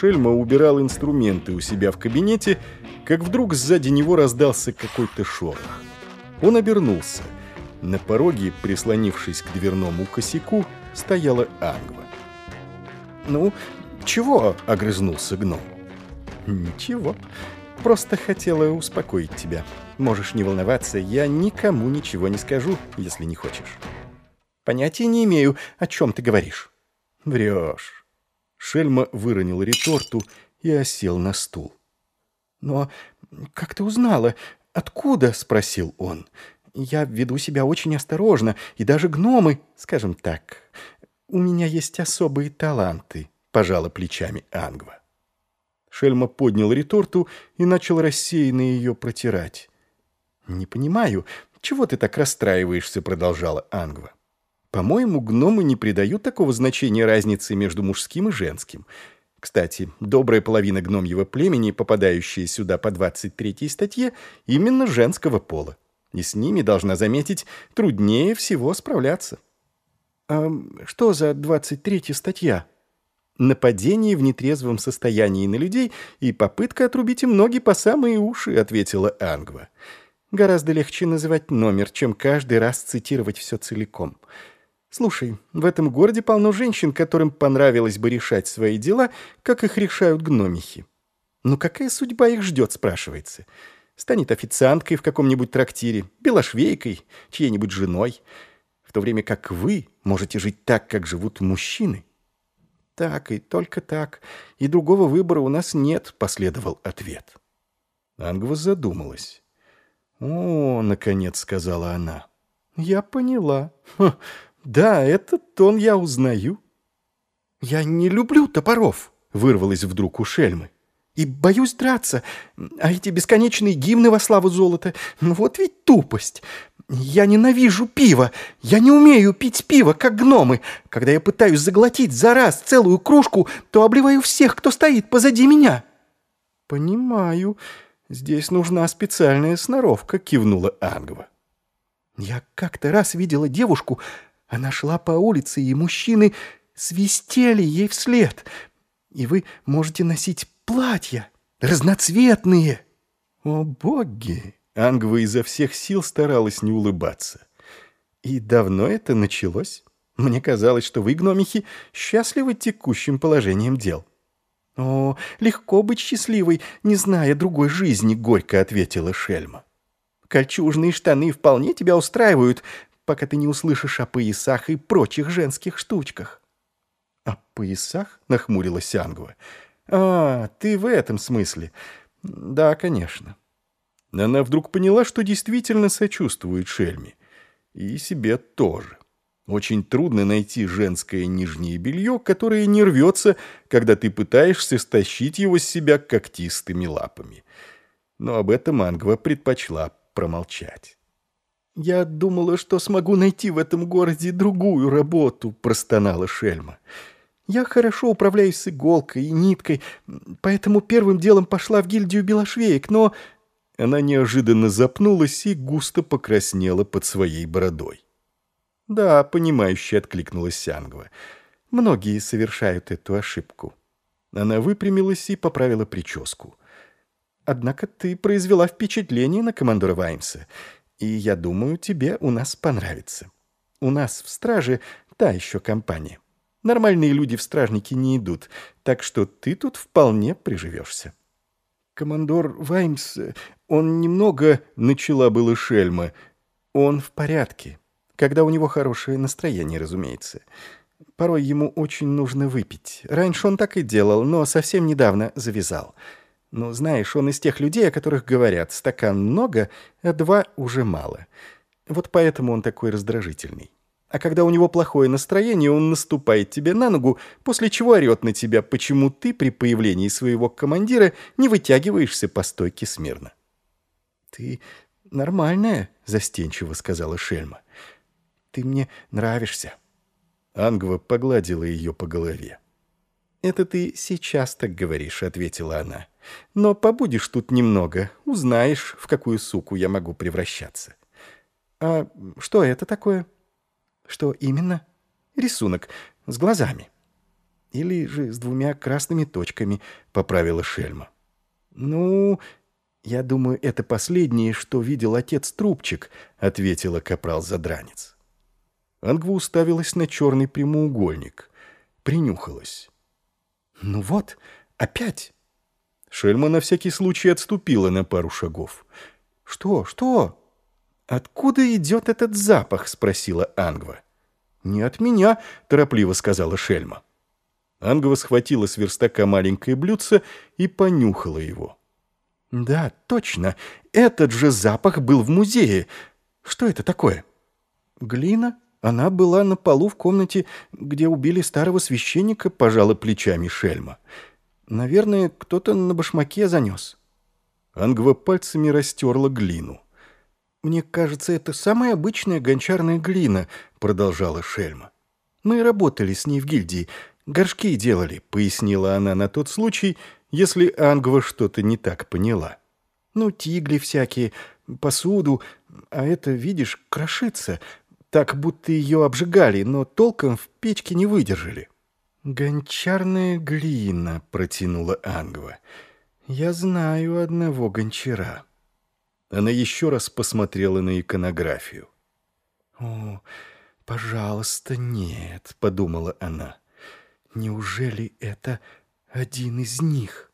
Шельма убирал инструменты у себя в кабинете, как вдруг сзади него раздался какой-то шорох. Он обернулся. На пороге, прислонившись к дверному косяку, стояла Ангва. «Ну, чего?» — огрызнулся гном. «Ничего. Просто хотела успокоить тебя. Можешь не волноваться, я никому ничего не скажу, если не хочешь». «Понятия не имею, о чем ты говоришь». «Врешь». Шельма выронил реторту и осел на стул. «Но как ты узнала? Откуда?» — спросил он. «Я веду себя очень осторожно, и даже гномы, скажем так. У меня есть особые таланты», — пожала плечами Ангва. Шельма поднял реторту и начал рассеянно ее протирать. «Не понимаю, чего ты так расстраиваешься?» — продолжала Ангва. «По-моему, гномы не придают такого значения разницы между мужским и женским. Кстати, добрая половина гномьего племени, попадающая сюда по 23 статье, именно женского пола. И с ними, должна заметить, труднее всего справляться». «А что за 23 статья?» «Нападение в нетрезвом состоянии на людей и попытка отрубить им ноги по самые уши», — ответила Ангва. «Гораздо легче называть номер, чем каждый раз цитировать все целиком. Слушай, в этом городе полно женщин, которым понравилось бы решать свои дела, как их решают гномихи. Ну какая судьба их ждет, спрашивается? Станет официанткой в каком-нибудь трактире, белошвейкой, чьей-нибудь женой, в то время как вы можете жить так, как живут мужчины». «Так и только так. И другого выбора у нас нет», — последовал ответ. Ангва задумалась. «О, — наконец сказала она, — я поняла. Ха, да, этот тон я узнаю». «Я не люблю топоров», — вырвалось вдруг у Шельмы. «И боюсь драться. А эти бесконечные гимны во славу золота — вот ведь тупость. Я ненавижу пиво. Я не умею пить пиво, как гномы. Когда я пытаюсь заглотить за раз целую кружку, то обливаю всех, кто стоит позади меня. Понимаю. Здесь нужна специальная сноровка, кивнула Ангва. Я как-то раз видела девушку. Она шла по улице, и мужчины свистели ей вслед. И вы можете носить платья разноцветные. О, боги! Ангва изо всех сил старалась не улыбаться. «И давно это началось? Мне казалось, что вы, гномихи, счастливы текущим положением дел». «О, легко быть счастливой, не зная другой жизни», — горько ответила Шельма. «Кольчужные штаны вполне тебя устраивают, пока ты не услышишь о поясах и прочих женских штучках». «О поясах?» — нахмурилась Ангва. «А, ты в этом смысле. Да, конечно. Она вдруг поняла, что действительно сочувствует Шельме. И себе тоже. Очень трудно найти женское нижнее белье, которое не рвется, когда ты пытаешься стащить его с себя когтистыми лапами. Но об этом Ангва предпочла промолчать. «Я думала, что смогу найти в этом городе другую работу», — простонала Шельма. «Я хорошо управляюсь с иголкой и ниткой, поэтому первым делом пошла в гильдию белошвеек, но она неожиданно запнулась и густо покраснела под своей бородой. «Да, понимающе откликнулась Ангва. Многие совершают эту ошибку». Она выпрямилась и поправила прическу. «Однако ты произвела впечатление на командора Ваймса, и я думаю, тебе у нас понравится. У нас в страже та еще компания. Нормальные люди в стражники не идут, так что ты тут вполне приживешься». «Командор Ваймс, он немного...» — начала было Шельма. «Он в порядке. Когда у него хорошее настроение, разумеется. Порой ему очень нужно выпить. Раньше он так и делал, но совсем недавно завязал. Ну, знаешь, он из тех людей, о которых говорят, стакан много, а два уже мало. Вот поэтому он такой раздражительный. А когда у него плохое настроение, он наступает тебе на ногу, после чего орет на тебя, почему ты при появлении своего командира не вытягиваешься по стойке смирно. «Ты нормальная», — застенчиво сказала Шельма. «Ты мне нравишься». Ангва погладила ее по голове. «Это ты сейчас так говоришь», — ответила она. «Но побудешь тут немного, узнаешь, в какую суку я могу превращаться». «А что это такое?» «Что именно?» «Рисунок с глазами». Или же с двумя красными точками, поправила Шельма. Ну, я думаю, это последнее, что видел отец Трубчик, ответила капрал-задранец. Ангва уставилась на черный прямоугольник. Принюхалась. «Ну вот, опять!» Шельма на всякий случай отступила на пару шагов. «Что, что?» «Откуда идет этот запах?» — спросила Ангва. «Не от меня», — торопливо сказала Шельма. Ангва схватила с верстака маленькое блюдце и понюхала его. «Да, точно, этот же запах был в музее. Что это такое?» «Глина?» Она была на полу в комнате, где убили старого священника, пожала плечами Шельма. Наверное, кто-то на башмаке занес. Ангва пальцами растерла глину. «Мне кажется, это самая обычная гончарная глина», — продолжала Шельма. «Мы работали с ней в гильдии, горшки делали», — пояснила она на тот случай, если Ангва что-то не так поняла. «Ну, тигли всякие, посуду, а это, видишь, крошится, так будто ее обжигали, но толком в печке не выдержали». «Гончарная глина», — протянула Ангва. «Я знаю одного гончара». Она еще раз посмотрела на иконографию. «О, пожалуйста, нет», — подумала она. «Неужели это один из них?»